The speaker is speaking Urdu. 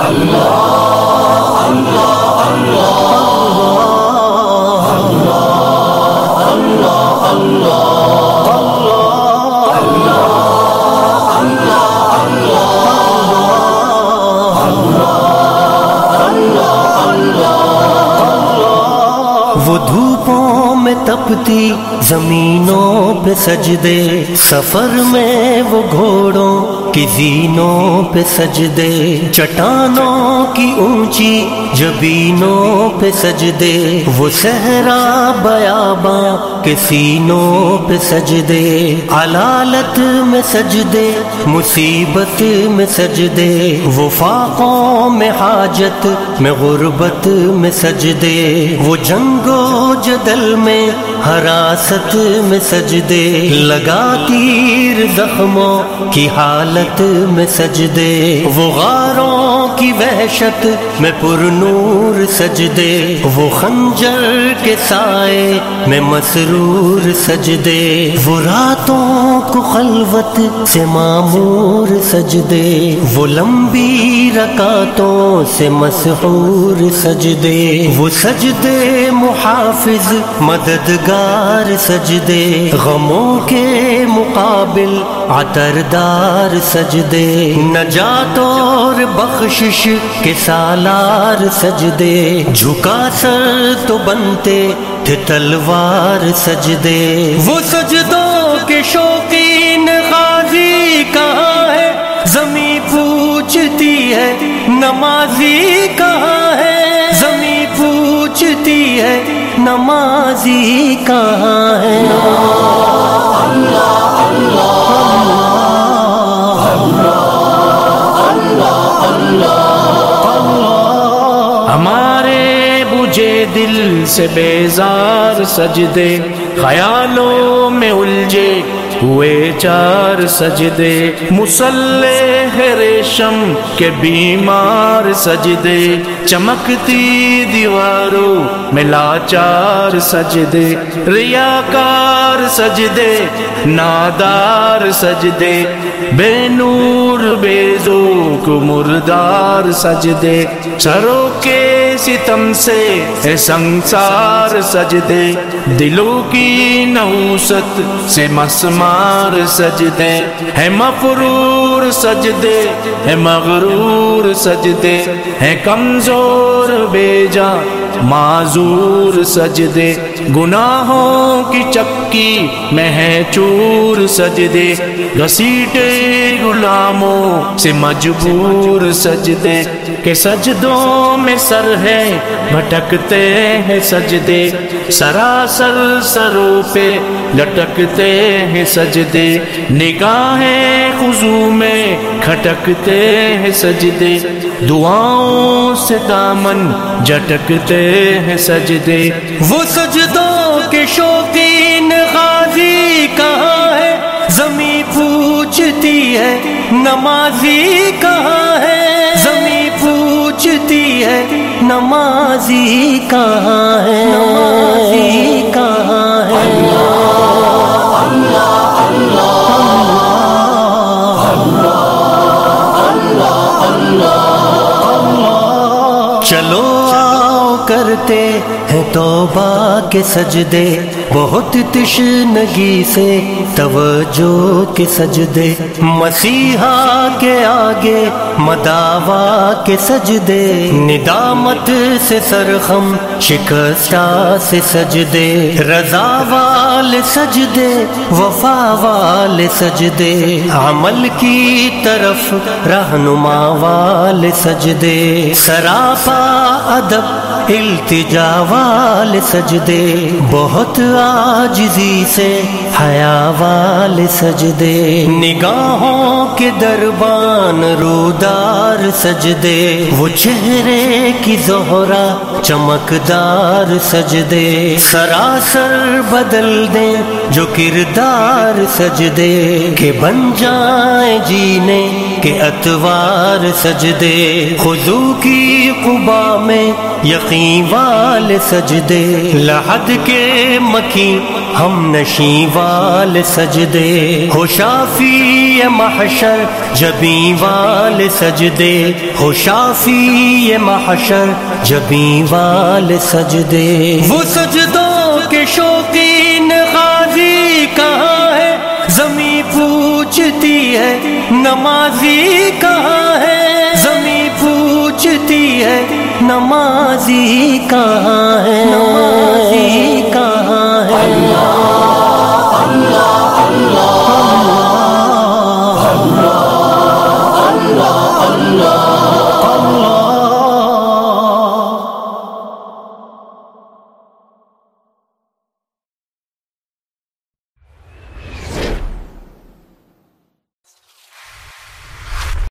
اللہ میں زمینوں پہ سجدے، سفر میں وہ گھوڑوں کی زینوں پہ سجدے، چٹانوں کی اونچی جبینوں پہ سجدے، وہ صحرا بیاباں کے سینوں پہ سجدے۔ علالت میں سجدے، مصیبت میں سجدے۔ وہ فاقوں میں حاجت، میں غربت میں سجدے۔ وہ جنگ و جدل میں، حراست میں سجدے۔ لگا تیر زخموں کی حالت میں سجدے۔ وہ غاروں کی وحشت میں پر نور سجدے، وہ خنجر کے سائے میں مسرور سجدے، وہ راتوں کو خلوت سے معمور سجدے، وہ لمبی رکاتوں سے مسحور سجدے، وہ سجدے محافظ، مددگار سجدے، غموں کے مقابل عطردار سجدے، نجات اور بخشش کے سالار سجدے۔ جھکا سر تو بنتے تھے تلوار سجدے۔ وہ سجدوں کے شوقین غازی کہاں ہے، زمیں پوچھتی ہے، نمازی کہاں ہے۔ زمیں پوچھتی ہے، نمازی کہاں ہے؟ ہمارے بجھے دل سے بیزار سجدے خیالوں میں الجھے۔ ہوئے چار سجدے، مسلح ریشم کے بیمار سجدے۔ چمکتی دیواروں میں لاچار سجدے، ریاکار سجدے، نادار سجدے۔ بے نور بے ذوق مردار سجدے۔ سروں کے ستم سے ہے سنسار سجدے، دلوں کی نوست سے مسمار سجدے۔ ہے مفرور سجدے، ہے مغرور سجدے۔ ہے کمزور بیجا معذور سجدے، گناہوں کی چکی میں ہے چور سجدے، گھسیٹے غلاموں سے مجبور سجدے، کہ سجدوں میں سر ہے، بھٹکتے ہیں سجدے، سراسر سروں پہ لٹکتے ہیں سجدے، نگاہیں خضو میں کھٹکتے ہیں سجدے۔ دعاؤں سے دامن جٹکتے ہیں سجدے۔ وہ سجدوں کے شوقین غازی کہاں ہے؟ زمیں پوچھتی ہے، نمازی کہاں ہے؟ زمیں پوچھتی ہے، نمازی کہاں ہے؟ نمازی کہاں ہے؟ چلو آؤ کرتے ہیں توبہ کے سجدے۔ بہت تشنگی سے توجہ کے سجدے، مسیحا کے آگے، مداوا کے سجدے، ندامت سے سرخم، شکستہ سے سجدے، رضا وال سجدے، وفا وال سجدے، عمل کی طرف رہنما وال سجدے، سراپا ادب، التجا وال سجدے، بہت آجزی سے حیا وال سجدے۔ نگاہوں کے دربان رودار سجدے۔ وہ چہرے کی زہرا چمکدار سجدے۔ سراسر بدل دیں جو کردار سجدے۔ کہ بن جائیں جینے کے اتوار سجدے۔ خضو کی قبا میں یقین وال سجدے۔ لحد کے مکی ہم نشی وال سجدے۔ ہو شافی محشر جبی وال سجدے۔ ہو شافی محشر جبی وال سجدے۔ وہ سجدوں کے شوقین غازی کہاں ہے؟ زمیں پوچھتی ہے نمازی کہاں ہے؟ زمیں پوچھتی ہے نمازی کہاں ہے؟ نمازی کہاں